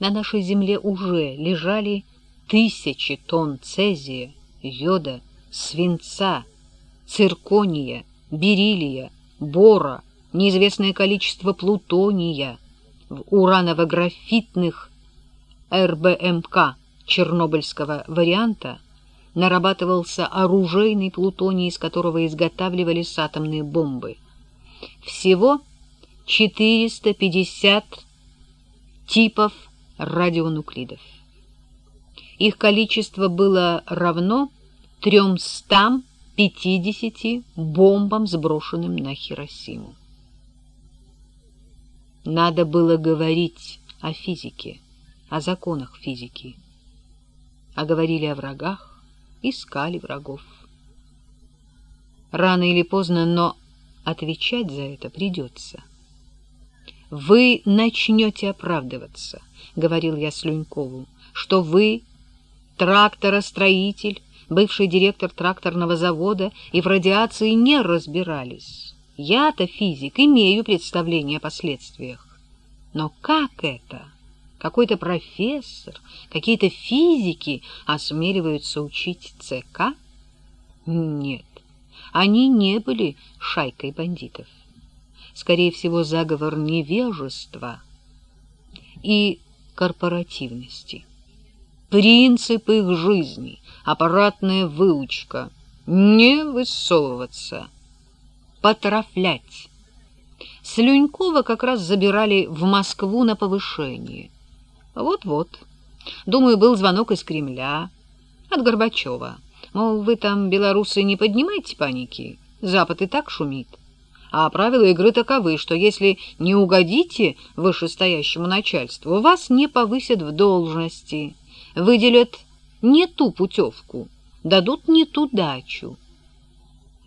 На нашей земле уже лежали тысячи тонн цезия, йода, свинца, циркония, бериллия, бора, неизвестное количество плутония в ураново-графитных РБМК чернобыльского варианта нарабатывался оружейный плутоний, из которого изготавливались атомные бомбы. Всего 450 типов радионуклидов. Их количество было равно 350 бомбам, сброшенным на Хиросиму. Надо было говорить о физике, о законах физики. А говорили о врагах, искали врагов. Рано или поздно, но отвечать за это придется. «Вы начнете оправдываться», — говорил я Слюнькову, «что вы тракторостроитель, бывший директор тракторного завода, и в радиации не разбирались. Я-то физик, имею представление о последствиях. Но как это? Какой-то профессор, какие-то физики осмеливаются учить ЦК? Нет, они не были шайкой бандитов. Скорее всего, заговор невежества и корпоративности. Принцип их жизни, аппаратная выучка — не высовываться, потрафлять. Слюнькова как раз забирали в Москву на повышение. Вот-вот. Думаю, был звонок из Кремля, от Горбачева. Мол, вы там, белорусы, не поднимайте паники, Запад и так шумит. А правила игры таковы, что если не угодите вышестоящему начальству, вас не повысят в должности, выделят не ту путевку, дадут не ту дачу.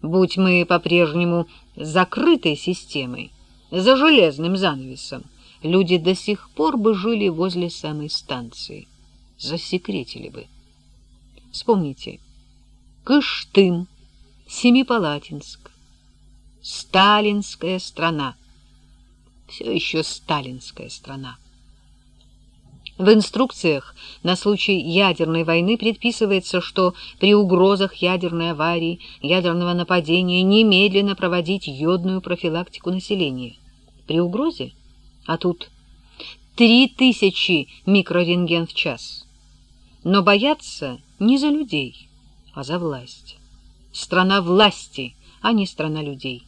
Будь мы по-прежнему закрытой системой, за железным занавесом, люди до сих пор бы жили возле самой станции, засекретили бы. Вспомните, Кыштым, Семипалатинск, сталинская страна, все еще сталинская страна. В инструкциях на случай ядерной войны предписывается, что при угрозах ядерной аварии, ядерного нападения немедленно проводить йодную профилактику населения. При угрозе? А тут три тысячи микрорентген в час. Но бояться не за людей, а за власть. Страна власти, а не страна людей.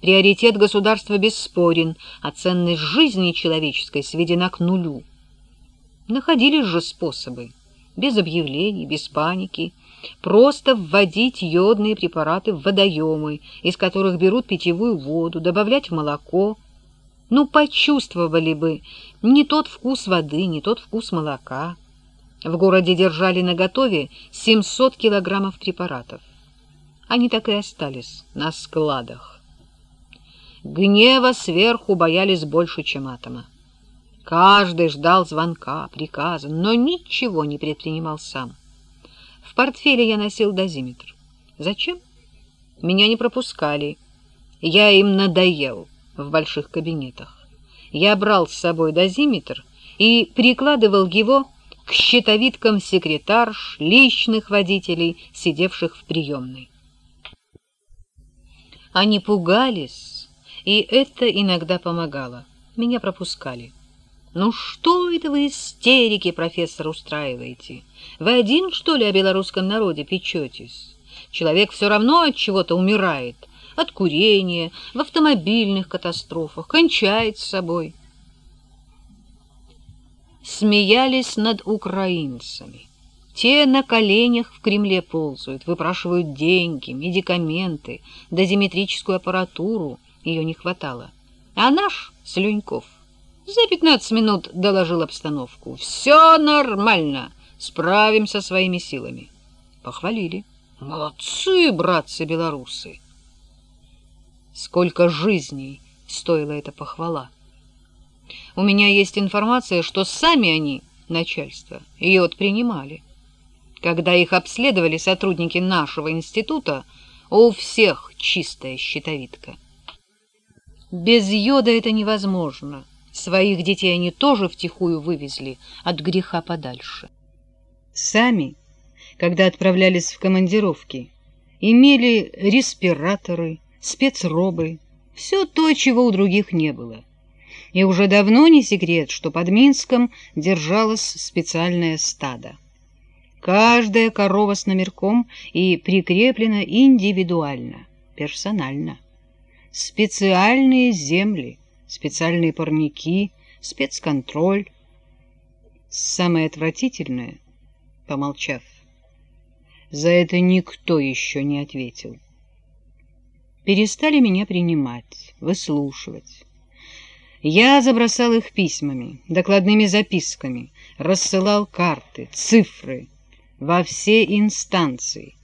Приоритет государства бесспорен, а ценность жизни человеческой сведена к нулю. Находились же способы, без объявлений, без паники, просто вводить йодные препараты в водоемы, из которых берут питьевую воду, добавлять в молоко. Ну, почувствовали бы не тот вкус воды, не тот вкус молока. В городе держали наготове 700 килограммов препаратов. Они так и остались на складах. Гнева сверху боялись больше, чем атома. Каждый ждал звонка, приказа, но ничего не предпринимал сам. В портфеле я носил дозиметр. Зачем? Меня не пропускали. Я им надоел в больших кабинетах. Я брал с собой дозиметр и прикладывал его к щитовидкам секретарш, личных водителей, сидевших в приемной. Они пугались, и это иногда помогало. Меня пропускали. «Ну что это вы истерики, профессор, устраиваете? Вы один, что ли, о белорусском народе печетесь? Человек все равно от чего-то умирает, от курения, в автомобильных катастрофах, кончает с собой». Смеялись над украинцами. Те на коленях в Кремле ползают, выпрашивают деньги, медикаменты, дозиметрическую аппаратуру, ее не хватало. А наш, Слюньков, за пятнадцать минут доложил обстановку. «Все нормально, справимся своими силами». Похвалили. «Молодцы, братцы-белорусы!» Сколько жизней стоила эта похвала! У меня есть информация, что сами они, начальство, йод принимали. Когда их обследовали сотрудники нашего института, у всех чистая щитовидка. Без йода это невозможно. Своих детей они тоже втихую вывезли от греха подальше. Сами, когда отправлялись в командировки, имели респираторы, спецробы, все то, чего у других не было. И уже давно не секрет, что под Минском держалось специальное стадо. Каждая корова с номерком и прикреплена индивидуально, персонально. Специальные земли, специальные парники, спецконтроль. Самое отвратительное, помолчав, за это никто еще не ответил. Перестали меня принимать, выслушивать. Я забросал их письмами, докладными записками, рассылал карты, цифры во все инстанции.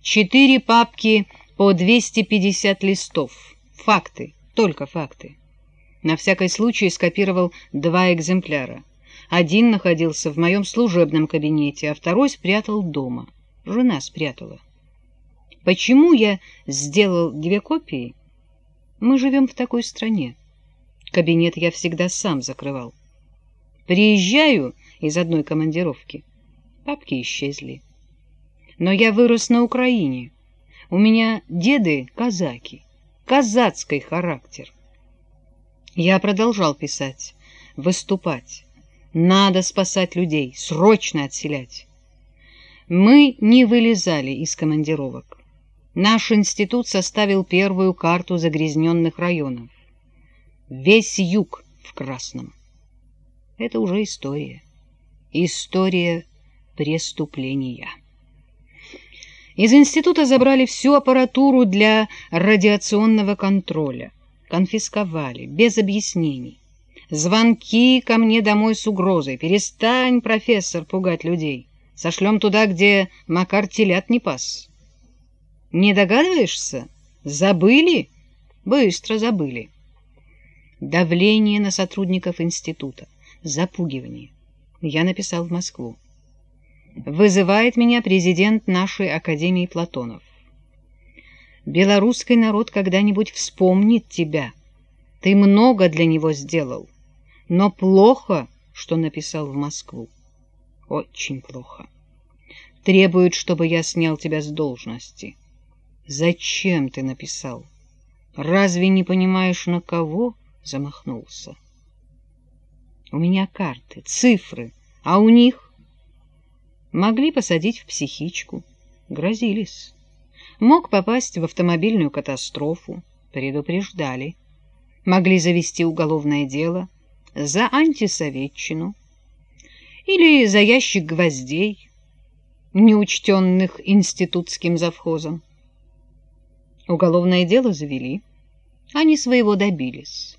Четыре папки по 250 листов. Факты, только факты. На всякий случай скопировал два экземпляра. Один находился в моем служебном кабинете, а второй спрятал дома. Жена спрятала. Почему я сделал две копии? Мы живем в такой стране. Кабинет я всегда сам закрывал. Приезжаю из одной командировки. Папки исчезли. Но я вырос на Украине. У меня деды казаки. Казацкий характер. Я продолжал писать, выступать. Надо спасать людей, срочно отселять. Мы не вылезали из командировок. Наш институт составил первую карту загрязненных районов. Весь юг в красном. Это уже история. История преступления. Из института забрали всю аппаратуру для радиационного контроля конфисковали, без объяснений. Звонки ко мне домой с угрозой. «Перестань, профессор, пугать людей. Сошлем туда, где Макар телят не пас». «Не догадываешься? Забыли?» «Быстро забыли». Давление на сотрудников института. Запугивание. Я написал в Москву. Вызывает меня президент нашей Академии Платонов белорусский народ когда-нибудь вспомнит тебя. Ты много для него сделал, но плохо, что написал в Москву. Очень плохо. Требуют, чтобы я снял тебя с должности. Зачем ты написал? Разве не понимаешь, на кого замахнулся? У меня карты, цифры, а у них? Могли посадить в психичку, грозились мог попасть в автомобильную катастрофу, предупреждали. Могли завести уголовное дело за антисоветчину или за ящик гвоздей, неучтенных институтским завхозом. Уголовное дело завели, они своего добились.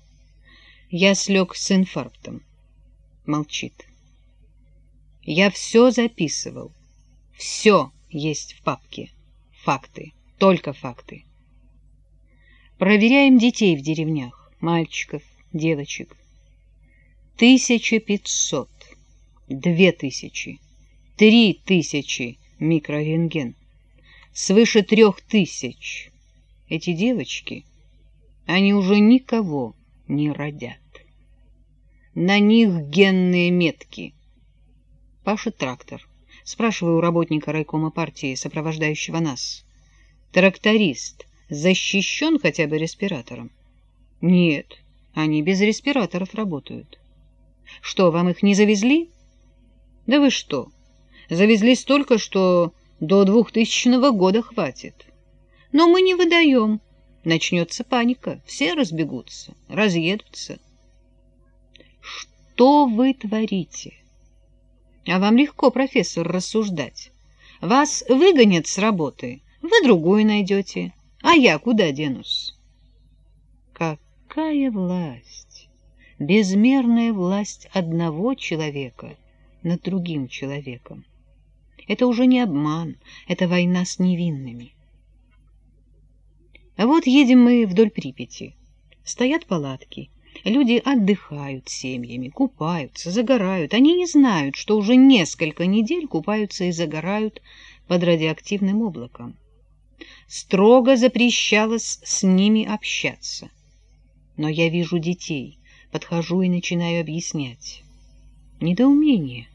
Я слег с инфарктом. Молчит. Я все записывал. Все есть в папке. Факты, только факты. Проверяем детей в деревнях, мальчиков, девочек. Тысяча пятьсот, две тысячи, три тысячи микрорентген, свыше трех тысяч. Эти девочки, они уже никого не родят. На них генные метки. Паша трактор. Спрашиваю у работника райкома партии, сопровождающего нас. Тракторист защищен хотя бы респиратором? Нет, они без респираторов работают. Что, вам их не завезли? Да вы что? Завезли столько, что до двухтысячного года хватит. Но мы не выдаем. Начнется паника, все разбегутся, разъедутся. Что вы творите? А вам легко, профессор, рассуждать. Вас выгонят с работы, вы другую найдете, а я куда денусь? Какая власть! Безмерная власть одного человека над другим человеком. Это уже не обман, это война с невинными. А вот едем мы вдоль Припяти. Стоят палатки, Люди отдыхают семьями, купаются, загорают. Они не знают, что уже несколько недель купаются и загорают под радиоактивным облаком. Строго запрещалось с ними общаться. Но я вижу детей, подхожу и начинаю объяснять. Недоумение.